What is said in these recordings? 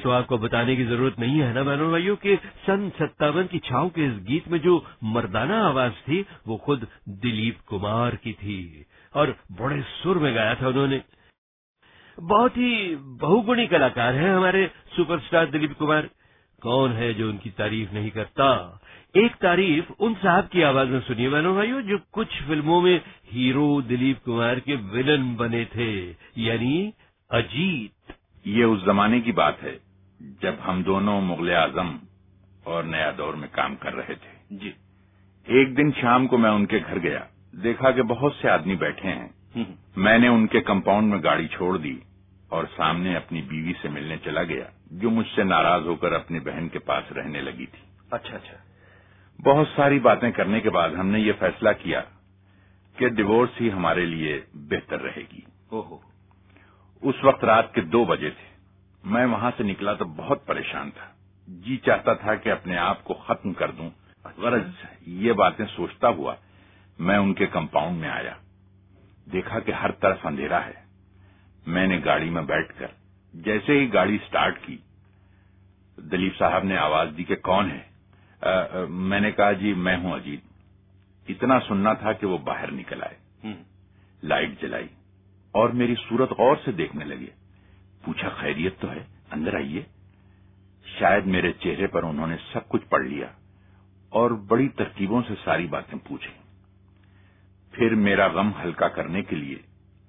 तो आपको बताने की ज़रूरत नहीं है ना बहनों भाइयों, कि सन सत्तावन की छाव के इस गीत में जो मर्दाना आवाज़ थी, वो खुद दिलीप कुमार की थी और बड़े सुर में गाया था उन्होंने। बहुत ही बहुगुणी कलाकार हैं हमारे सुपरस्टार दिलीप कुमार। कौन है जो उनकी तारीफ़ नहीं करता? एक तारीफ़ उन साहब की आवाज़ में सुनिए बहनों भाइयों, जो कुछ फ़िल्मों में हीरो दिलीप कुमार के विलन बने थे, यानी अजीत। ये उस जमाने की बात है। जब हम दोनों मुगल आज़म और नया दौर में काम कर रहे थे। जी। एक दिन शाम को मैं उनके घर गया। देखा कि बहुत से आदमी बैठे हैं। हम्म। मैंने उनके कंपाउंड में गाड़ी छोड़ दी और सामने अपनी बीवी से मिलने चला गया जो मुझसे नाराज़ होकर अपनी बहन के पास रहने लगी थी। अच्छा अच्छा। बहुत सारी बातें करने के बाद हमने ये फैसला किया कि डिवोर्स ही हमारे लिए बेहतर रहेगी। ओहो। उस वक्त रात के दो बजे थे। मैं वहाँ से निकला तो बहुत परेशान था। जी चाहता था कि अपने आप को खत्म कर दूँ। गरज ये बातें सोचता हुआ मैं उनके कंपाउंड में आया। देखा कि हर तरफ़ अंधेरा है। मैंने गाड़ी में बैठकर जैसे ही गाड़ी स्टार्ट की दलीप साहब ने आवाज़ दी कि कौन है? आ, आ, मैंने कहा जी मैं हूँ अजीत। इतना सुनना था कि वो बाहर निकल आए। हम्म। लाइट जलाई और मेरी सूरत गौर से देखने लगे। पूछा खैरियत तो है? अंदर आइए। शायद मेरे चेहरे पर उन्होंने सब कुछ पढ़ लिया और बड़ी तरकीबों से सारी बातें पूछी। फिर मेरा गम हल्का करने के लिए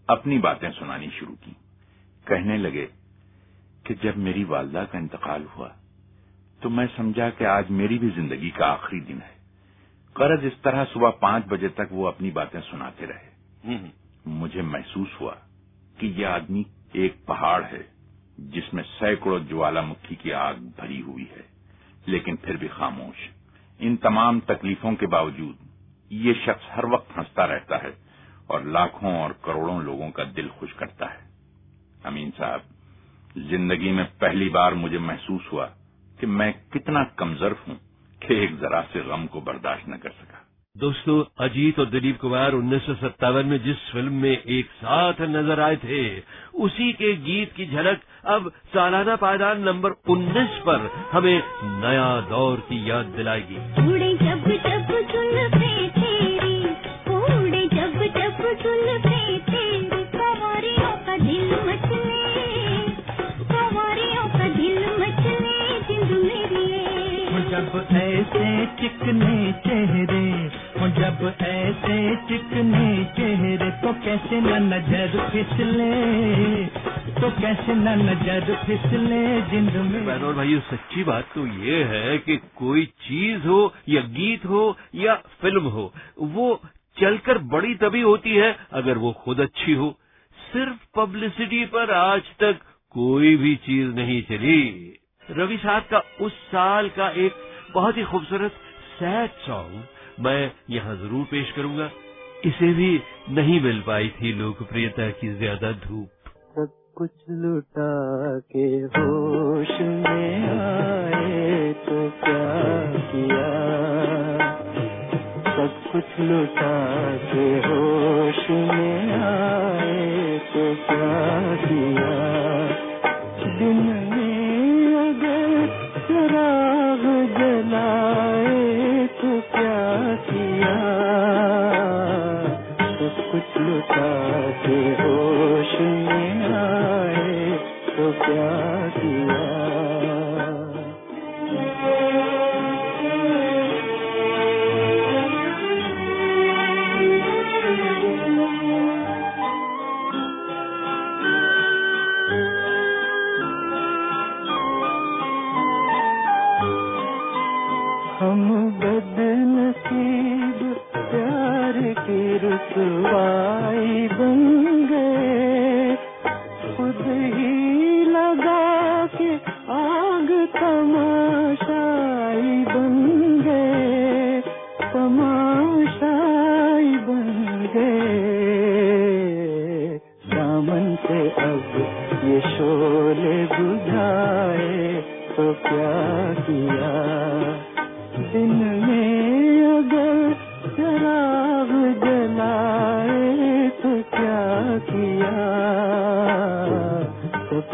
अपनी बातें सुनानी शुरू की। कहने लगे कि जब मेरी वालदा का इंतकाल हुआ तो मैं समझा कि आज मेरी भी ज़िंदगी का आखिरी दिन है। करज इस तरह सुबह पाँच बजे तक वो अपनी बातें सुनाते रहे। हम्म। मुझे महसूस हुआ कि यह आदमी एक पहाड़ है, जिसमें सैकड़ों ज्वालामुखी की आग भरी हुई है, लेकिन फिर भी खामोश। इन तमाम तकलीफों के बावजूद, ये शख्स हर वक्त हंसता रहता है और लाखों और करोड़ों लोगों का दिल खुश करता है। अमीन साहब, ज़िंदगी में पहली बार मुझे महसूस हुआ कि मैं कितना कमज़ोर हूँ कि एक जरा से गम को बर्दाश्त न कर सका। दोस्तों, अजीत और दिलीप कुमार उन्नीस सौ सत्तावन में जिस फ़िल्म में एक साथ नज़र आए थे, उसी के गीत की झलक अब सालाना पायदान नंबर 19 पर हमें नया दौर की याद दिलाएगी। चिकने चेहरे जब ऐसे चिकने चेहरे तो कैसे न नज़र फिसले? तो कैसे न नज़र फिसले जिंद में? भाइयों, सच्ची बात तो ये है कि कोई चीज़ हो, या गीत हो, या फ़िल्म हो, वो चलकर बड़ी तभी होती है अगर वो खुद अच्छी हो। सिर्फ़ पब्लिसिटी पर आज तक कोई भी चीज़ नहीं चली। रवि साहब का उस साल का एक बहुत ही खूबसूरत सैड सॉन्ग मैं यहाँ ज़रूर पेश करूँगा। इसे भी नहीं मिल पाई थी लोकप्रियता की ज़्यादा धूप। सब कुछ लुटा के होश में आए तो क्या किया? सब कुछ लुटा के होश में आए तो क्या किया? दिन में अगर तो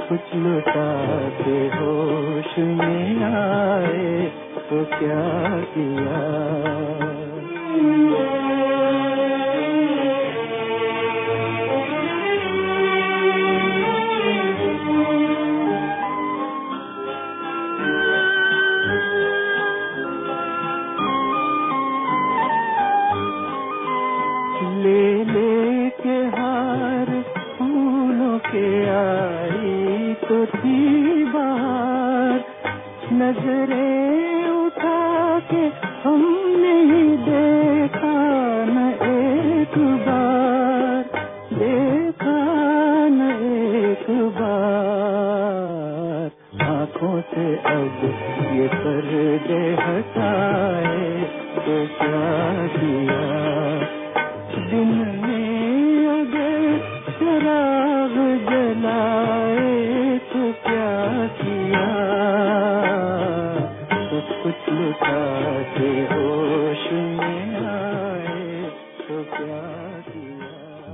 कुछ लुटा के होश में आए तो क्या किया?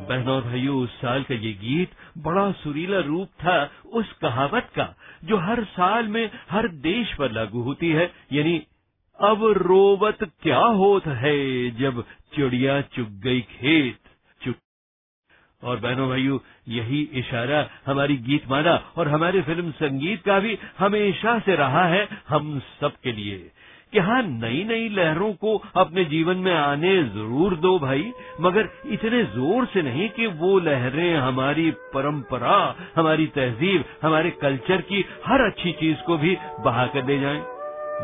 बहनों भाइयों, उस साल का ये गीत बड़ा सुरीला रूप था, उस कहावत का, जो हर साल में हर देश पर लागू होती है। यानी, अब रोवत क्या होत है जब चिड़िया चुग गई खेत? और बहनों भाइयों, यही इशारा हमारी गीत गीतमाला और हमारे फ़िल्म संगीत का भी हमेशा से रहा है हम सब के लिए। कि हाँ नई नई लहरों को अपने जीवन में आने ज़रूर दो भाई, मगर इतने ज़ोर से नहीं कि वो लहरें हमारी परंपरा, हमारी तहजीब, हमारे कल्चर की हर अच्छी चीज़ को भी बहा कर ले जाएँ।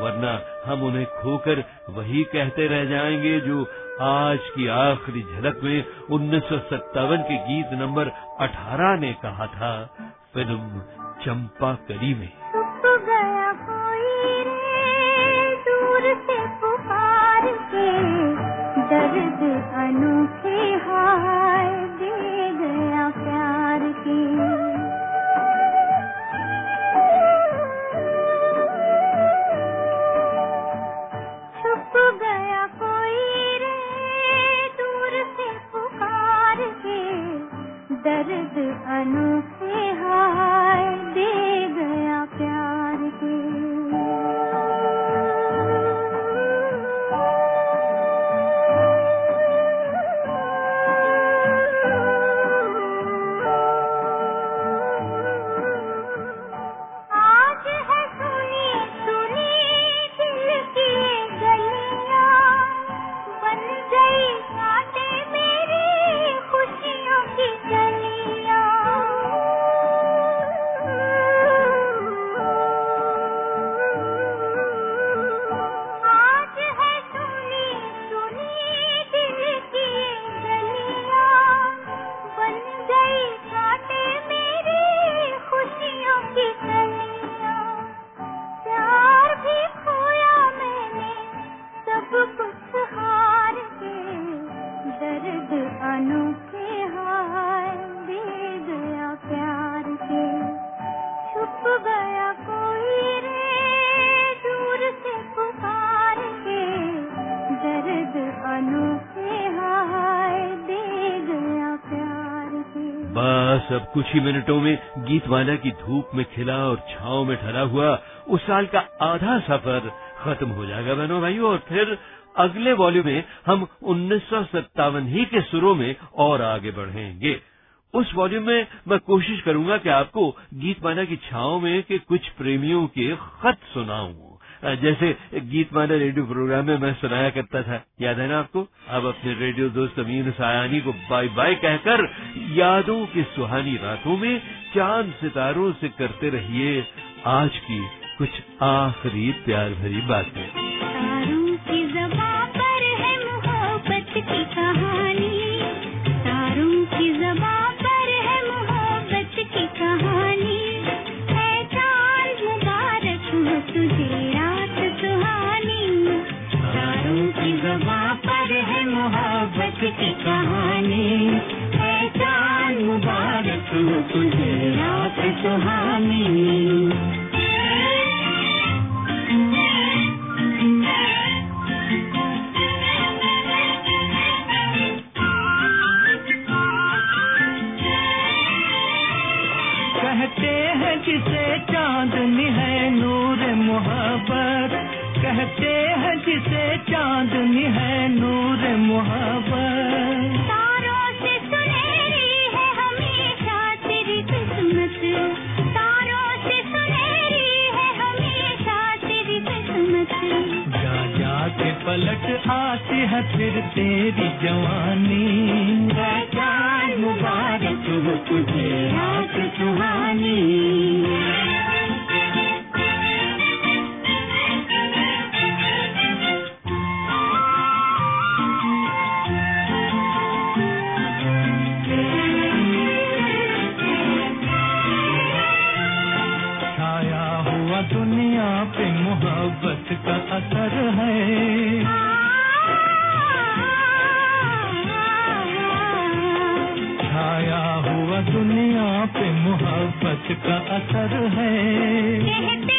वरना हम उन्हें खोकर वही कहते रह जाएँगे जो आज की आखिरी झलक में उन्नीस सौ सत्तावन के गीत नंबर 18 ने कहा था, फ़िल्म चंपा करी में। कुछ ही मिनटों में गीतमाला की धूप में खिला और छाव में ठहरा हुआ उस साल का आधा सफ़र खत्म हो जाएगा बहनों भाइयों, और फिर अगले वॉल्यूम में हम उन्नीस सौ सत्तावन ही के सुरों में और आगे बढ़ेंगे। उस वॉल्यूम में मैं कोशिश करूँगा कि आपको गीतमाला की छाव में के कुछ प्रेमियों के खत सुनाऊं। अ, गीत माने रेडियो प्रोग्राम में मैं सुनाया करता था। याद है ना आपको? अब अपने रेडियो दोस्त अमीन सयानी को बाय बाय कहकर यादों की सुहानी रातों में चाँद सितारों से करते रहिए आज की कुछ आखिरी प्यार भरी बातें। रात दुनिया पे मोहब्बत का असर है। छाया हुआ दुनिया पे मोहब्बत का असर है।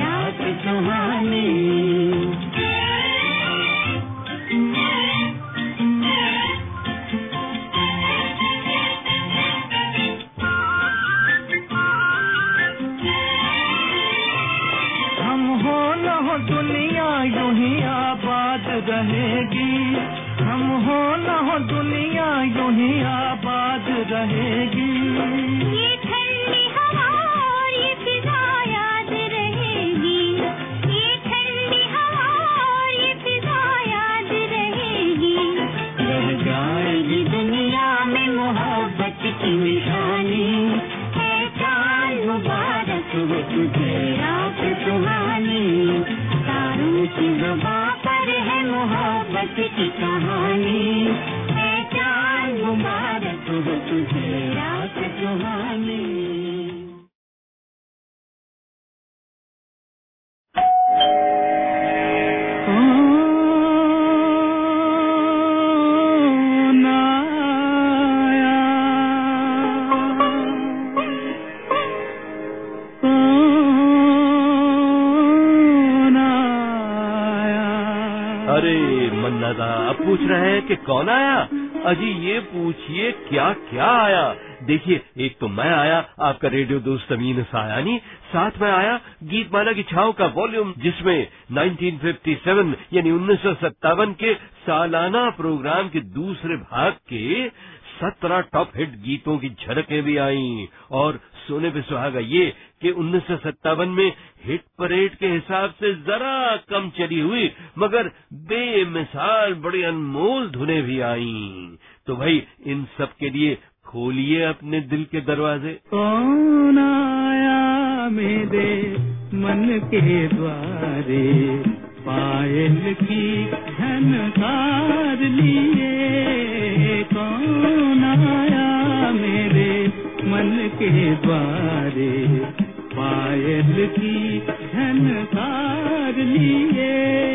दुनिया यूँ ही आबाद रहेगी। हम हो न हो दुनिया यूँ ही आबाद रहेगी। अरे मन्ना दा अब पूछ रहे हैं कि कौन आया? अजी, ये पूछिए, क्या क्या आया? देखिए, एक तो मैं आया, आपका रेडियो दोस्त अमीन सायानी, साथ में आया, गीत माला की छाव का वॉल्यूम, जिसमें 1957 यानी उन्नीस सौ सत्तावन के सालाना प्रोग्राम के दूसरे भाग के सत्रह टॉप हिट गीतों की झलकें भी आईं। और सोने पे सुहागा ये कि उन्नीस सौ सत्तावन में हिट परेड के हिसाब से जरा कम चली हुई, मगर बेमिसाल बड़ी अनमोल धुने भी आईं। तो भाई, इन सब के लिए खोलिए अपने दिल के दरवाजे। कौन आया मेरे मन के द्वारे? पायल की धनकार लिए। कौन आया मेरे मन के द्वारे? पायल की धनकार लिए।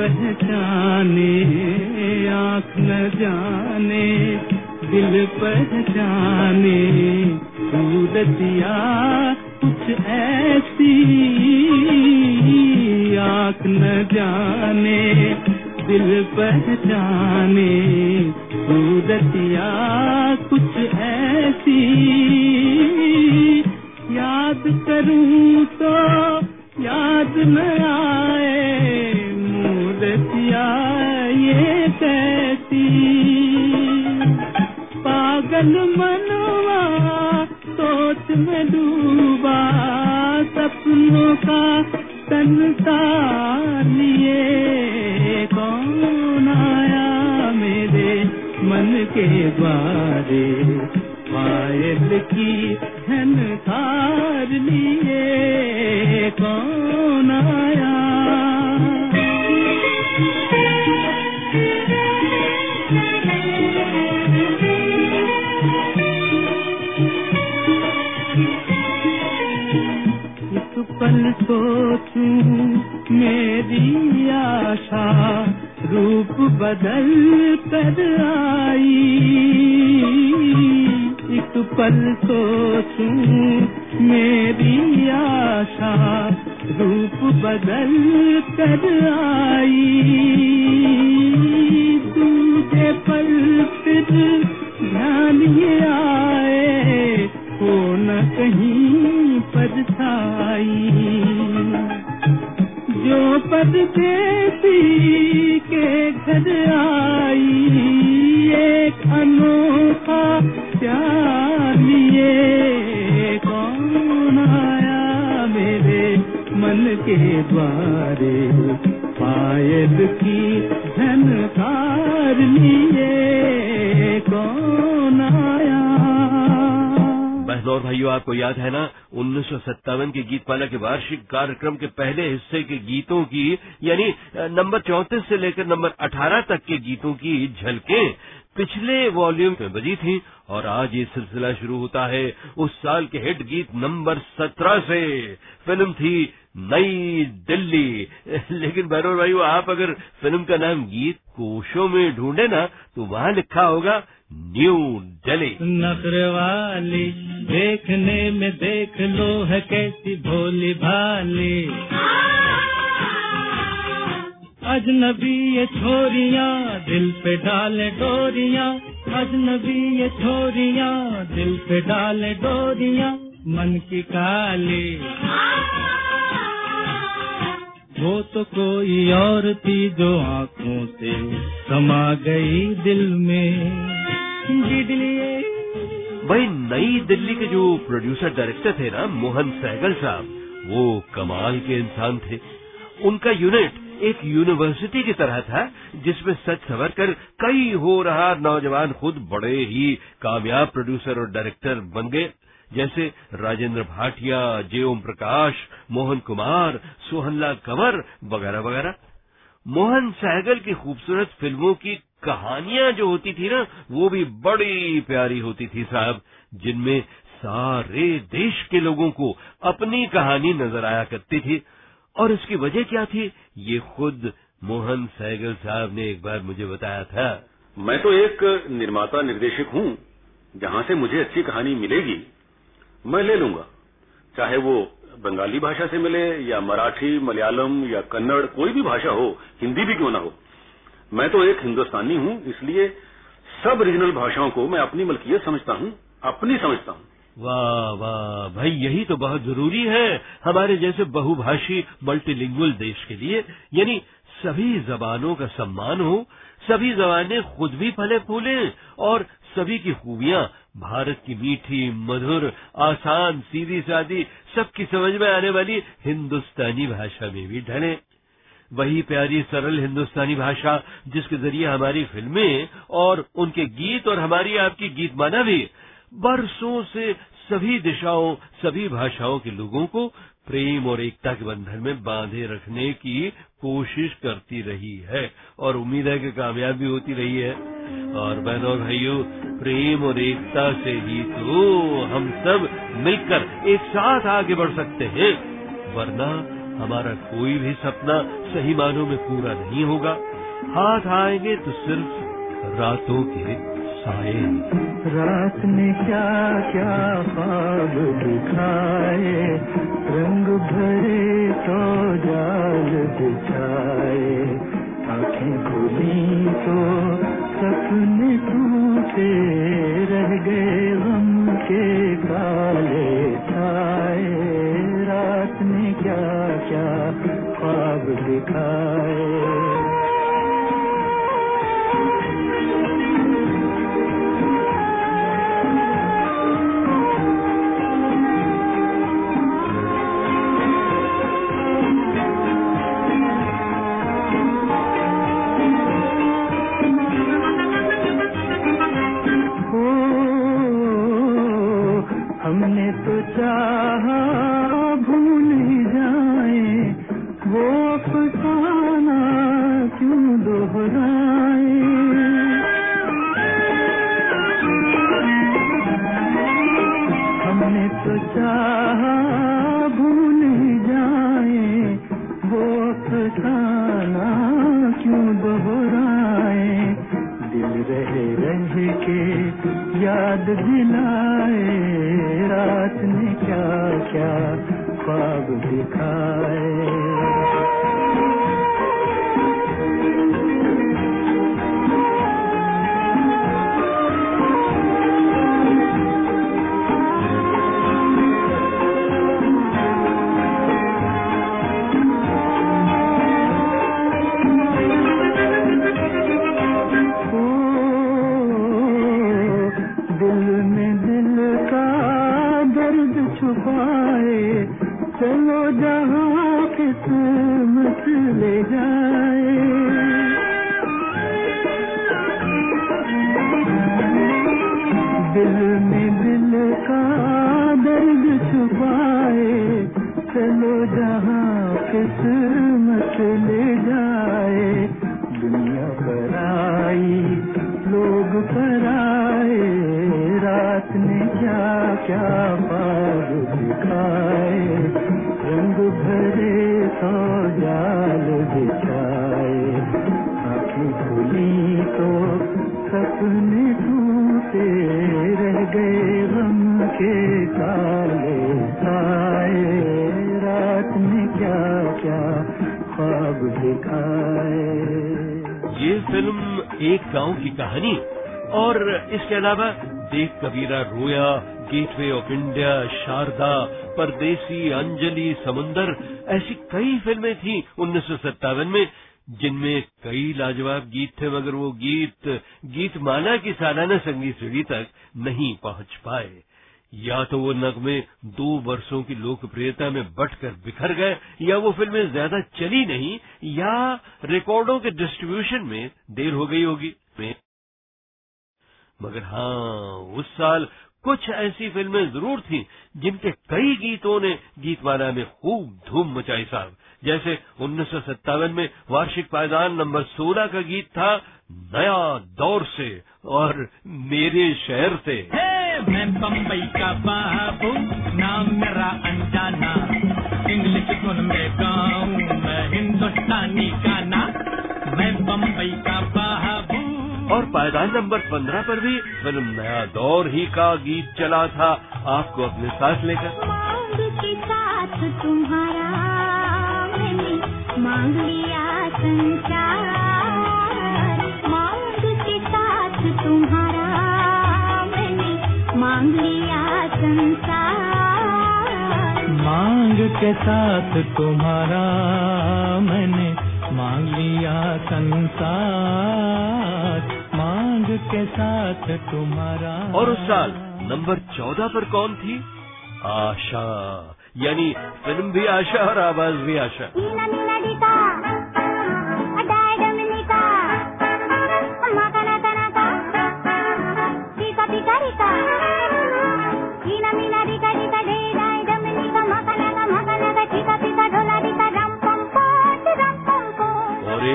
पहचाने, आँख न जाने, दिल पहचाने, सूरतिया कुछ ऐसी, आँख न जाने, दिल पहचाने, सूरतिया कुछ ऐसी। याद करूँ तो याद न आए पागल मनवा, सोच में डूबा, सपनों का संसार लिए। कौन आया मेरे मन के द्वारे पायल की झनकार लिए। कौन आया बदल कर आई। एक पल सोचूं, मेरी आशा रूप बदल कर आई। दूसरे पल फिर ध्यान ये आए, हो न कहीं परछाई जो परदेसी के घर आई। एक अनोखा प्यार लिए कौन आया मेरे मन के द्वारे? पायल की आपको याद है ना? उन्नीस सौ सत्तावन के गीतमाला के वार्षिक कार्यक्रम के पहले हिस्से के गीतों की, यानी नंबर चौंतीस से लेकर नंबर अठारह तक के गीतों की झलकें पिछले वॉल्यूम में बजी थी और आज ये सिलसिला शुरू होता है उस साल के हिट गीत नंबर सत्रह से। फ़िल्म थी नई दिल्ली। लेकिन भैरव भाई आप अगर फ़िल्म का नाम गीत कोशों में ढूंढे ना तो वहाँ लिखा होगा, न्यू दिल्ली। नखरे वाली देखने में देख लो है कैसी भोली भाली अजनबी ये छोरियाँ, दिल पे डाले डोरियाँ। अजनबी ये छोरियाँ, दिल पे डाले डोरियाँ, मन की काली। वो तो कोई और थी जो आँखों से समा गई दिल में। भाई नई दिल्ली के जो प्रोड्यूसर डायरेक्टर थे ना मोहन सहगल साहब वो कमाल के इंसान थे। उनका यूनिट एक यूनिवर्सिटी की तरह था जिसमें सच सवर कर कई हो रहा नौजवान खुद बड़े ही कामयाब प्रोड्यूसर और डायरेक्टर बन गए। जैसे राजेंद्र भाटिया जे ओम प्रकाश, मोहन कुमार, सोहनलाल कंवर वगैरह वगैरह। मोहन सहगल की खूबसूरत फ़िल्मों की कहानियाँ जो होती थी ना, वो भी बड़ी प्यारी होती थी साहब, जिनमें सारे देश के लोगों को अपनी कहानी नज़र आया करती थी। और इसकी वजह क्या थी? ये खुद मोहन सहगल साहब ने एक बार मुझे बताया था। मैं तो एक निर्माता निर्देशक हूँ, जहाँ से मुझे अच्छी कहानी मिलेगी। मैं ले लूँगा। चाहे वो बंगाली भाषा से मिले या मराठी, मलयालम या कन्नड़, कोई भी भाषा हो, हिंदी भी क्यों ना हो। मैं तो एक हिंदुस्तानी हूँ, इसलिए सब रीजनल भाषाओं को मैं अपनी मलकियत समझता हूँ, अपनी समझता हूँ। वाह वाह, भाई, यही तो बहुत ज़रूरी है हमारे जैसे बहुभाषी मल्टीलिंगुअल देश के लिए। यानी सभी जबानों का सम्मान हो, सभी जबानें खुद भी फले फूले और सभी की खूबियाँ भारत की मीठी, मधुर, आसान, सीधी सादी, सबकी समझ में आने वाली हिंदुस्तानी भाषा में भी ढले। वही प्यारी, सरल हिंदुस्तानी भाषा जिसके ज़रिए हमारी फ़िल्में और उनके गीत और हमारी आपकी गीत माना भी बरसों से सभी दिशाओं, सभी भाषाओं के लोगों को प्रेम और एकता के बंधन में बांधे रखने की कोशिश करती रही है और उम्मीद है कि कामयाब होती रही है। और बहनों और भाइयों, प्रेम और एकता से ही तो हम सब मिलकर एक साथ आगे बढ़ सकते हैं, वरना हमारा कोई भी सपना सही मानों में पूरा नहीं होगा। हाथ आएँगे तो सिर्फ़ रातों के साए। रात ने क्या क्या ख्वाब दिखाए रंग भरे तो जाल बिछाए आँखें याद दिलाए रात ने क्या क्या ख्वाब दिखाए। दर्द छुपाए, चलो जहाँ किस्मत ले जाए। दुनिया पर आई, लोग कराए रात ने क्या क्या पाग दिखाए। रंग भरे तो जाल बिछाए। आँखें खुली तो सपने फ़िल्म एक गाँव की कहानी और इसके अलावा Dekh Kabira, Roya, Gateway of India, Sharda, Pardesi, Anjali, Samundar, ऐसी कई फ़िल्में थी उन्नीस सौ सत्तावन में, जिनमें कई लाजवाब गीत थे, मगर वो गीत गीतमाला की सालाना संगीत सीढ़ी तक नहीं पहुँच पाए। या तो वो नगमे दो वर्षों की लोकप्रियता में बटकर बिखर गए या वो फ़िल्में ज़्यादा चली नहीं या रिकॉर्डों के डिस्ट्रीब्यूशन में देर हो गई होगी। मगर हाँ उस साल कुछ ऐसी फ़िल्में ज़रूर थीं जिनके कई गीतों ने गीतमाला में खूब धूम मचाई साहब। जैसे उन्नीस सौ सत्तावन में वार्षिक पायदान नंबर 16 का गीत था नया दौर से और मेरे शहर से। हे, मैं बम्बई का बाबू नाम मेरा अनजाना। इंग्लिश धुन में गाऊं मैं हिंदुस्तानी गाना मैं बम्बई का बाबू और पायदान नंबर 15 पर भी फ़िल्म नया दौर ही का गीत चला था। आपको अपने साथ लेकर। साथ तुम्हारा मांग लिया संसार मांग के साथ तुम्हारा मांग लिया संसार। मांग के साथ तुम्हारा मैंने मांग लिया संसार। मांग के साथ तुम्हारा और उस साल नंबर 14 पर कौन थी? आशा यानी फ़िल्म भी आशा और आवाज़ भी आशा। नीला नीला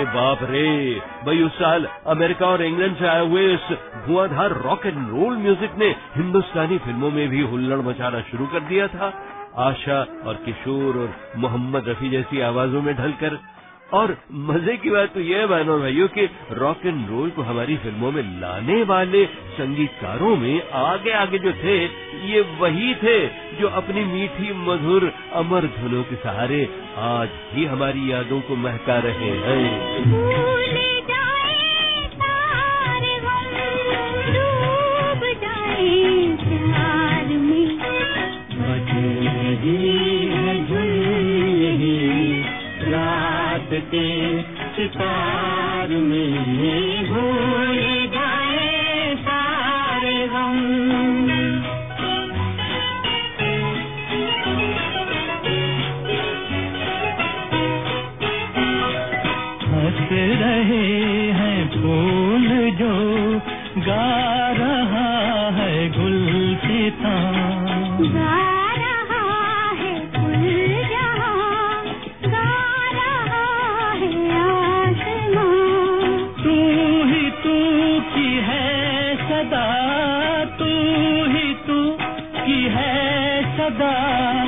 बाप रे। भाई, उस साल अमेरिका और इंग्लैंड से आए हुए इस धुआंधार रॉक एंड रोल म्यूज़िक ने हिंदुस्तानी फ़िल्मों में भी हुल्लड़ मचाना शुरू कर दिया था। आशा और किशोर और मोहम्मद रफी जैसी आवाजों में ढलकर और मज़े की बात तो यह है बहनों भाइयों कि रॉक एंड रोल को हमारी फ़िल्मों में लाने वाले संगीतकारों में आगे आगे जो थे, ये वही थे जो अपनी मीठी, मधुर, अमर धुनों के सहारे आज भी हमारी यादों को महका रहे हैं। सदा तू ही तू की है सदा।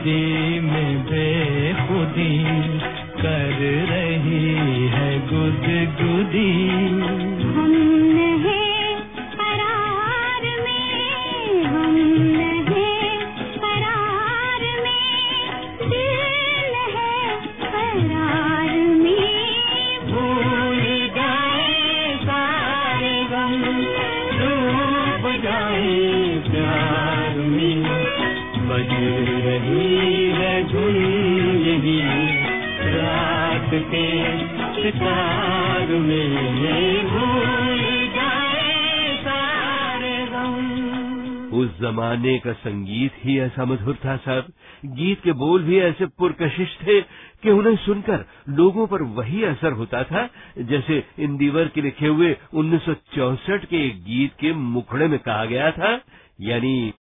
बेखुदी में बेखुदी कर रही है गुदगुदी। का संगीत ही ऐसा मधुर था साहब। गीत के बोल भी ऐसे पुरकशिश थे कि उन्हें सुनकर लोगों पर वही असर होता था, जैसे इंदिवर के लिखे हुए 1964 के एक गीत के मुखड़े में कहा गया था, यानी